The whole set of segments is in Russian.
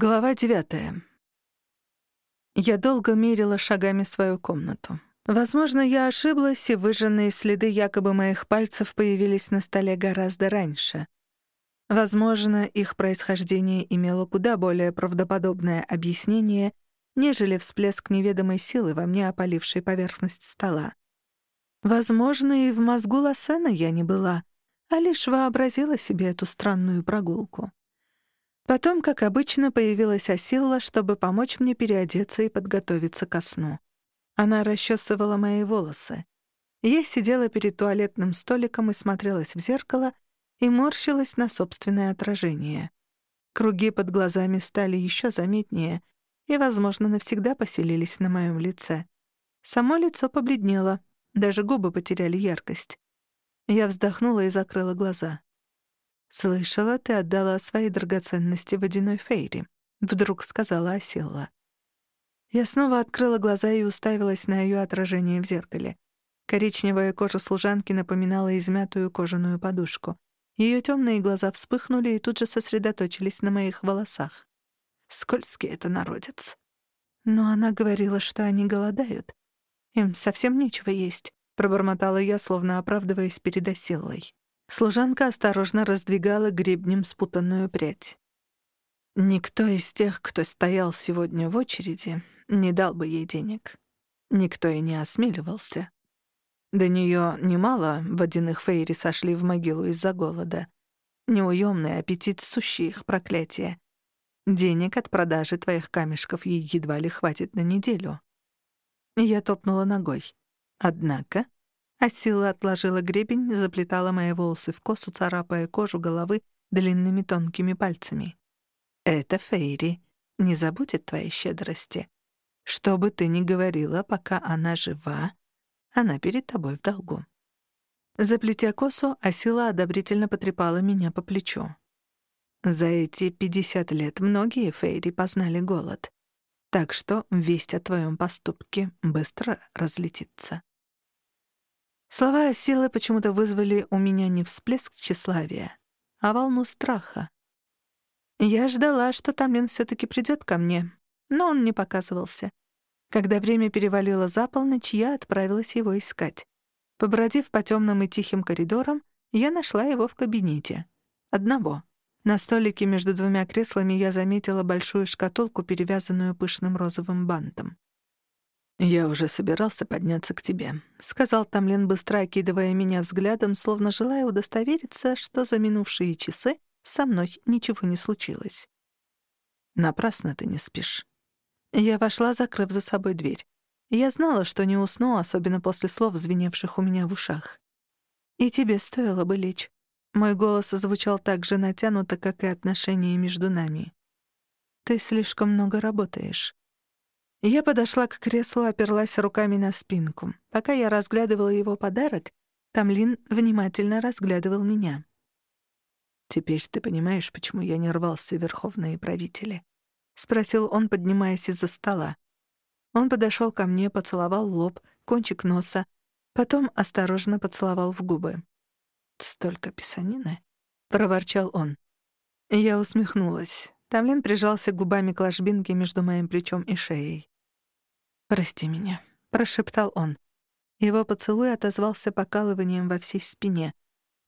Глава девятая. Я долго мерила шагами свою комнату. Возможно, я ошиблась, и выжженные следы якобы моих пальцев появились на столе гораздо раньше. Возможно, их происхождение имело куда более правдоподобное объяснение, нежели всплеск неведомой силы во мне, опалившей поверхность стола. Возможно, и в мозгу Лассена я не была, а лишь вообразила себе эту странную прогулку. Потом, как обычно, появилась Асилла, чтобы помочь мне переодеться и подготовиться ко сну. Она расчесывала мои волосы. Я сидела перед туалетным столиком и смотрелась в зеркало и морщилась на собственное отражение. Круги под глазами стали еще заметнее и, возможно, навсегда поселились на моем лице. Само лицо побледнело, даже губы потеряли яркость. Я вздохнула и закрыла глаза. «Слышала, ты отдала свои драгоценности водяной фейри», — вдруг сказала Асилла. Я снова открыла глаза и уставилась на ее отражение в зеркале. Коричневая кожа служанки напоминала измятую кожаную подушку. Ее темные глаза вспыхнули и тут же сосредоточились на моих волосах. Скользкий это народец. Но она говорила, что они голодают. Им совсем нечего есть, пробормотала я, словно оправдываясь перед Асиллой. Служанка осторожно раздвигала гребнем спутанную прядь. Никто из тех, кто стоял сегодня в очереди, не дал бы ей денег. Никто и не осмеливался. До нее немало водяных фейри сошли в могилу из-за голода. Неуемный аппетит — сущий их проклятие. Денег от продажи твоих камешков ей едва ли хватит на неделю. Я топнула ногой. Однако а сила отложила гребень, заплетала мои волосы в косу, царапая кожу головы длинными тонкими пальцами. «Это Фейри. Не забудет твоей щедрости. Что бы ты ни говорила, пока она жива, она перед тобой в долгу». Заплетя косу, Асила одобрительно потрепала меня по плечу. За эти пятьдесят лет многие Фейри познали голод. Так что весть о твоем поступке быстро разлетится. Слова силы почему-то вызвали у меня не всплеск тщеславия, а волну страха. Я ждала, что Тамлин все-таки придет ко мне, но он не показывался. Когда время перевалило за полночь, я отправилась его искать. Побродив по темным и тихим коридорам, я нашла его в кабинете. Одного. На столике между двумя креслами я заметила большую шкатулку, перевязанную пышным розовым бантом. «Я уже собирался подняться к тебе», — сказал Тамлин, быстро окидывая меня взглядом, словно желая удостовериться, что за минувшие часы со мной ничего не случилось. «Напрасно ты не спишь». Я вошла, закрыв за собой дверь. Я знала, что не усну, особенно после слов, звеневших у меня в ушах. «И тебе стоило бы лечь». Мой голос звучал так же натянуто, как и отношения между нами. «Ты слишком много работаешь». Я подошла к креслу, оперлась руками на спинку. Пока я разглядывала его подарок, Тамлин внимательно разглядывал меня. «Теперь ты понимаешь, почему я не рвался верховные правители?» — спросил он, поднимаясь из-за стола. Он подошел ко мне, поцеловал лоб, кончик носа, потом осторожно поцеловал в губы. «Столько писанины!» — проворчал он. Я усмехнулась. Тамлин прижался губами к ложбинке между моим плечом и шеей. «Прости меня», — прошептал он. Его поцелуй отозвался покалыванием во всей спине.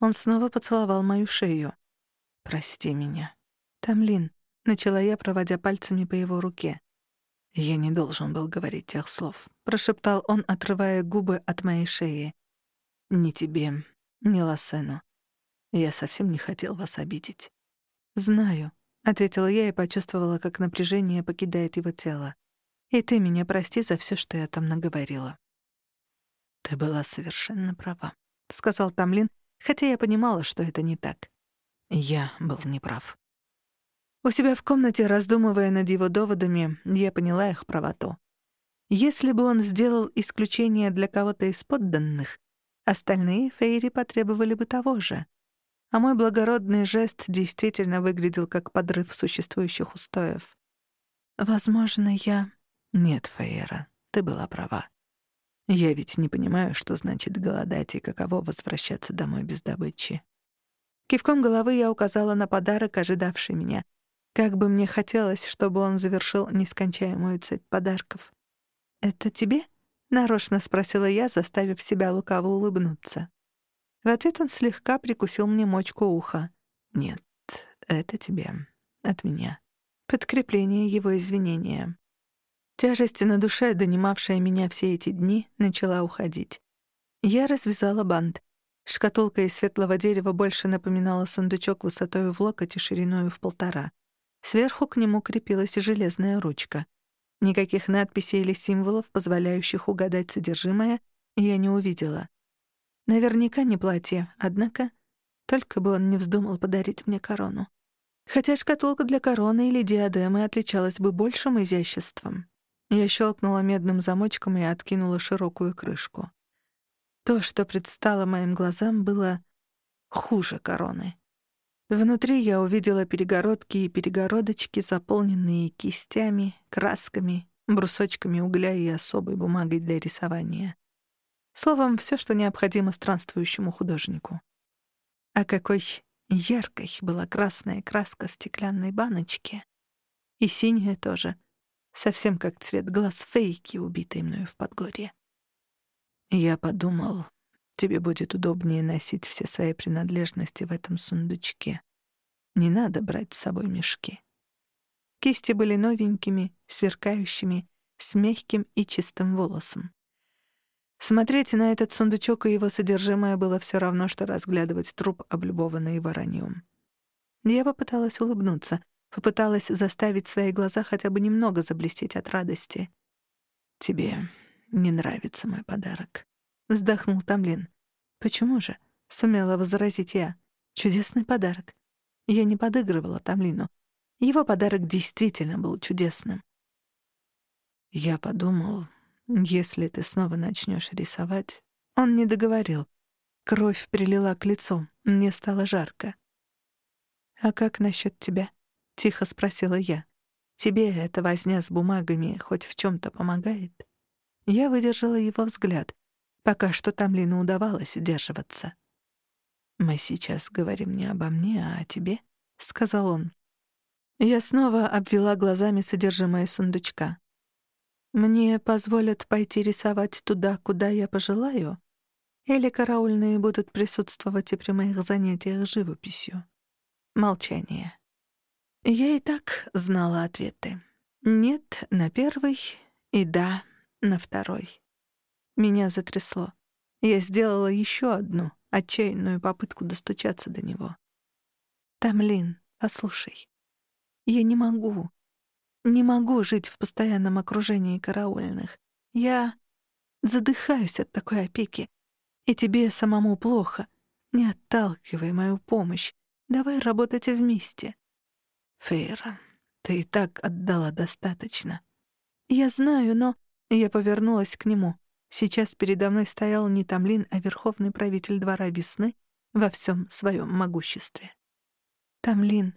Он снова поцеловал мою шею. «Прости меня». «Тамлин», — начала я, проводя пальцами по его руке. «Я не должен был говорить тех слов», — прошептал он, отрывая губы от моей шеи. «Ни тебе, ни Лассену. Я совсем не хотел вас обидеть». «Знаю», — ответила я и почувствовала, как напряжение покидает его тело. «И ты меня прости за всё, что я там наговорила». «Ты была совершенно права», — сказал Тамлин, хотя я понимала, что это не так. Я был неправ. У себя в комнате, раздумывая над его доводами, я поняла их правоту. Если бы он сделал исключение для кого-то из подданных, остальные фейри потребовали бы того же — а мой благородный жест действительно выглядел как подрыв существующих устоев. Возможно, я... Нет, Фаера, ты была права. Я ведь не понимаю, что значит голодать и каково возвращаться домой без добычи. Кивком головы я указала на подарок, ожидавший меня. Как бы мне хотелось, чтобы он завершил нескончаемую цепь подарков. «Это тебе?» — нарочно спросила я, заставив себя лукаво улыбнуться. В ответ он слегка прикусил мне мочку уха. «Нет, это тебе. От меня». Подкрепление его извинения. Тяжесть на душе, донимавшая меня все эти дни, начала уходить. Я развязала бант. Шкатулка из светлого дерева больше напоминала сундучок высотой в локоть и шириною в полтора. Сверху к нему крепилась железная ручка. Никаких надписей или символов, позволяющих угадать содержимое, я не увидела. Наверняка не платье, однако только бы он не вздумал подарить мне корону. Хотя шкатулка для короны или диадемы отличалась бы большим изяществом. Я щелкнула медным замочком и откинула широкую крышку. То, что предстало моим глазам, было хуже короны. Внутри я увидела перегородки и перегородочки, заполненные кистями, красками, брусочками угля и особой бумагой для рисования. Словом, все, что необходимо странствующему художнику. А какой яркой была красная краска в стеклянной баночке. И синяя тоже. Совсем как цвет глаз фейки, убитой мною в Подгорье. Я подумал, тебе будет удобнее носить все свои принадлежности в этом сундучке. Не надо брать с собой мешки. Кисти были новенькими, сверкающими, с мягким и чистым волосом. Смотреть на этот сундучок и его содержимое было все равно, что разглядывать труп, облюбованный вороньем. Я попыталась улыбнуться, попыталась заставить свои глаза хотя бы немного заблестеть от радости. «Тебе не нравится мой подарок», — вздохнул Тамлин. «Почему же?» — сумела возразить я. «Чудесный подарок». Я не подыгрывала Тамлину. Его подарок действительно был чудесным. Я подумал, если ты снова начнешь рисовать...» Он не договорил. Кровь прилила к лицу. Мне стало жарко. «А как насчет тебя?» — тихо спросила я. «Тебе эта возня с бумагами хоть в чем-то помогает?» Я выдержала его взгляд. Пока что Тамлину удавалось сдерживаться. «Мы сейчас говорим не обо мне, а о тебе», — сказал он. Я снова обвела глазами содержимое сундучка. Мне позволят пойти рисовать туда, куда я пожелаю? Или караульные будут присутствовать и при моих занятиях живописью? Молчание. Я и так знала ответы. Нет на первый и да на второй. Меня затрясло. Я сделала еще одну отчаянную попытку достучаться до него. «Тамлин, послушай, я не могу, не могу жить в постоянном окружении караульных. Я задыхаюсь от такой опеки. И тебе самому плохо. Не отталкивай мою помощь. Давай работать вместе. Фейра, ты и так отдала достаточно. Я знаю, но... Я повернулась к нему. Сейчас передо мной стоял не Тамлин, а верховный правитель двора весны во всем своем могуществе. Тамлин,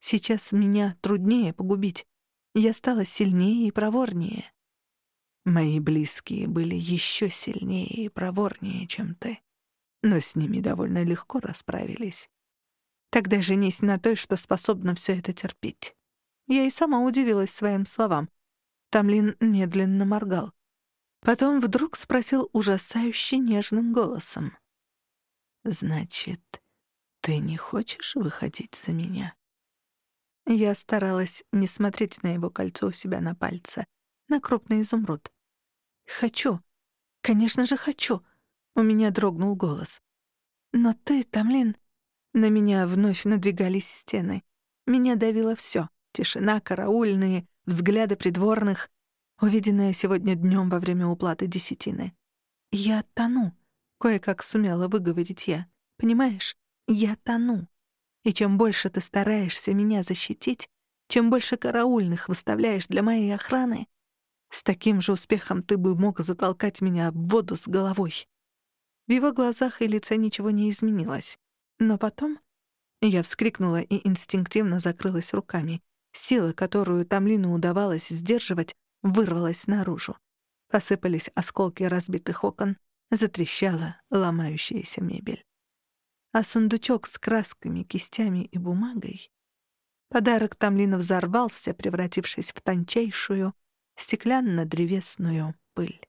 сейчас меня труднее погубить. Я стала сильнее и проворнее. Мои близкие были еще сильнее и проворнее, чем ты. Но с ними довольно легко расправились. Тогда женись на той, что способна все это терпеть. Я и сама удивилась своим словам. Тамлин медленно моргал. Потом вдруг спросил ужасающе нежным голосом. «Значит, ты не хочешь выходить за меня?» Я старалась не смотреть на его кольцо у себя на пальце, на крупный изумруд. «Хочу. Конечно же, хочу!» У меня дрогнул голос. «Но ты, Тамлин...» На меня вновь надвигались стены. Меня давило всё: Тишина, караульные, взгляды придворных, увиденное сегодня днём во время уплаты десятины. «Я тону», — кое-как сумела выговорить я. «Понимаешь? Я тону. И чем больше ты стараешься меня защитить, чем больше караульных выставляешь для моей охраны, с таким же успехом ты бы мог затолкать меня в воду с головой. В его глазах и лице ничего не изменилось. Но потом я вскрикнула и инстинктивно закрылась руками. Сила, которую Тамлину удавалось сдерживать, вырвалась наружу. Посыпались осколки разбитых окон, затрещала ломающаяся мебель а сундучок с красками, кистями и бумагой Подарок Тамлина взорвался, превратившись в тончайшую стеклянно-древесную пыль.